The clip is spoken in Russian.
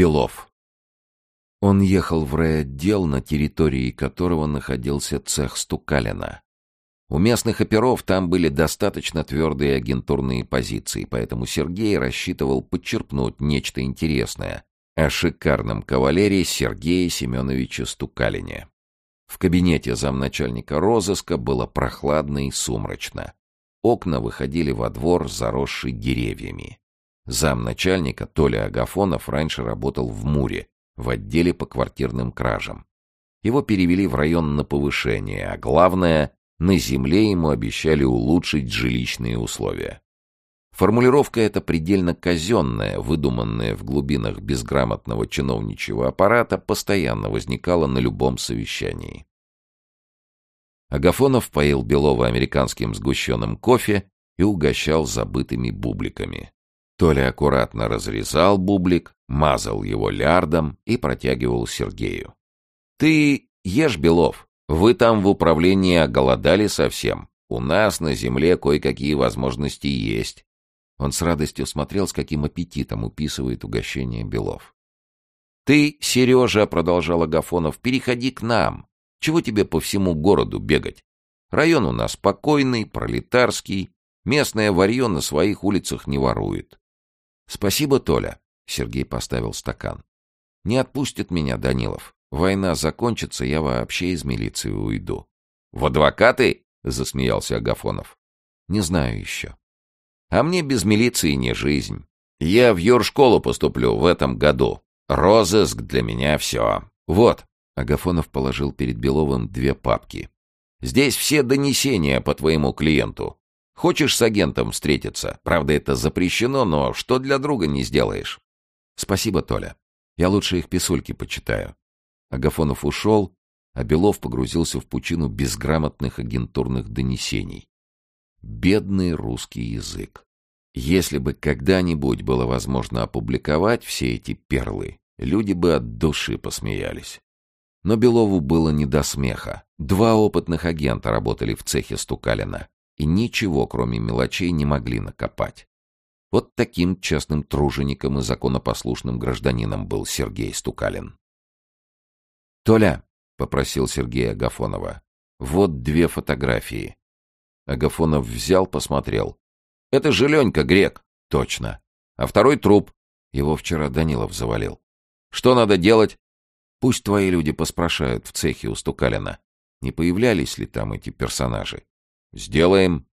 Белов. Он ехал в райотдел, на территории которого находился цех Стукалина. У местных оперов там были достаточно твердые агентурные позиции, поэтому Сергей рассчитывал подчерпнуть нечто интересное о шикарном кавалерии Сергея Семеновича Стукалине. В кабинете замначальника розыска было прохладно и сумрачно. Окна выходили во двор, заросший деревьями. Замначальника Толя Агафонов раньше работал в Муре, в отделе по квартирным кражам. Его перевели в район на повышение, а главное, на земле ему обещали улучшить жилищные условия. Формулировка эта предельно казенная, выдуманная в глубинах безграмотного чиновничьего аппарата, постоянно возникала на любом совещании. Агафонов поил Белова американским сгущенным кофе и угощал забытыми бубликами. Толя аккуратно разрезал бублик, мазал его лярдом и протягивал Сергею. «Ты ешь, Белов, вы там в управлении оголодали совсем. У нас на земле кое-какие возможности есть». Он с радостью смотрел, с каким аппетитом уписывает угощение Белов. «Ты, Сережа, — продолжал Агафонов, — переходи к нам. Чего тебе по всему городу бегать? Район у нас спокойный, пролетарский, местное варье на своих улицах не ворует. «Спасибо, Толя», — Сергей поставил стакан. «Не отпустит меня Данилов. Война закончится, я вообще из милиции уйду». «В адвокаты?» — засмеялся Агафонов. «Не знаю еще». «А мне без милиции не жизнь. Я в юршколу поступлю в этом году. Розыск для меня все. Вот». Агафонов положил перед Беловым две папки. «Здесь все донесения по твоему клиенту. Хочешь с агентом встретиться? Правда, это запрещено, но что для друга не сделаешь? Спасибо, Толя. Я лучше их писульки почитаю. Агафонов ушел, а Белов погрузился в пучину безграмотных агентурных донесений. Бедный русский язык. Если бы когда-нибудь было возможно опубликовать все эти перлы, люди бы от души посмеялись. Но Белову было не до смеха. Два опытных агента работали в цехе Стукалина и ничего, кроме мелочей, не могли накопать. Вот таким честным тружеником и законопослушным гражданином был Сергей Стукалин. «Толя», — попросил Сергей Агафонова, — «вот две фотографии». Агафонов взял, посмотрел. «Это же Ленька Грек». «Точно. А второй труп. Его вчера Данилов завалил. Что надо делать?» «Пусть твои люди поспрашают в цехе у Стукалина, не появлялись ли там эти персонажи. Сделаем.